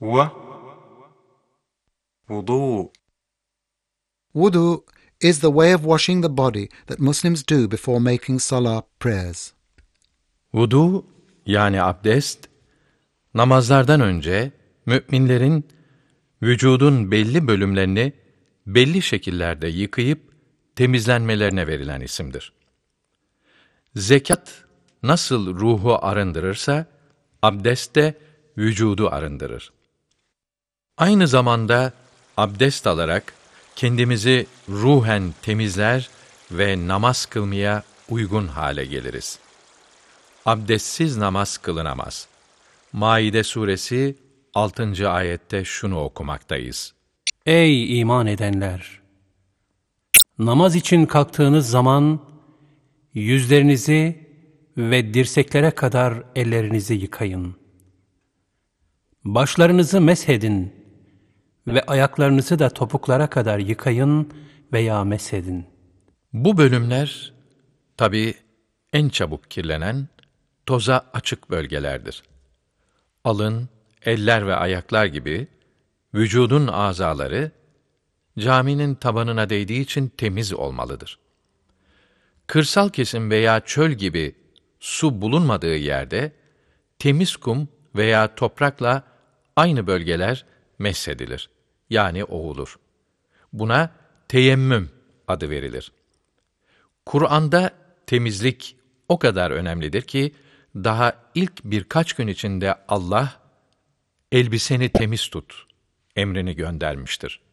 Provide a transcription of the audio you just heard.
و wudu. Wudu is the way of washing the body that Muslims do before making salah prayers. Vudu yani abdest namazlardan önce müminlerin vücudun belli bölümlerini belli şekillerde yıkayıp temizlenmelerine verilen isimdir. Zekat nasıl ruhu arındırırsa abdest de vücudu arındırır. Aynı zamanda abdest alarak kendimizi ruhen temizler ve namaz kılmaya uygun hale geliriz. Abdestsiz namaz kılınamaz. Maide suresi 6. ayette şunu okumaktayız. Ey iman edenler! Namaz için kalktığınız zaman yüzlerinizi ve dirseklere kadar ellerinizi yıkayın. Başlarınızı meshedin ve ayaklarınızı da topuklara kadar yıkayın veya meshedin. Bu bölümler tabi en çabuk kirlenen toza açık bölgelerdir. Alın, eller ve ayaklar gibi vücudun azaları caminin tabanına değdiği için temiz olmalıdır. Kırsal kesim veya çöl gibi su bulunmadığı yerde temiz kum veya toprakla aynı bölgeler meshedilir. Yani oğulur. Buna teyemmüm adı verilir. Kur'an'da temizlik o kadar önemlidir ki daha ilk birkaç gün içinde Allah elbiseni temiz tut emrini göndermiştir.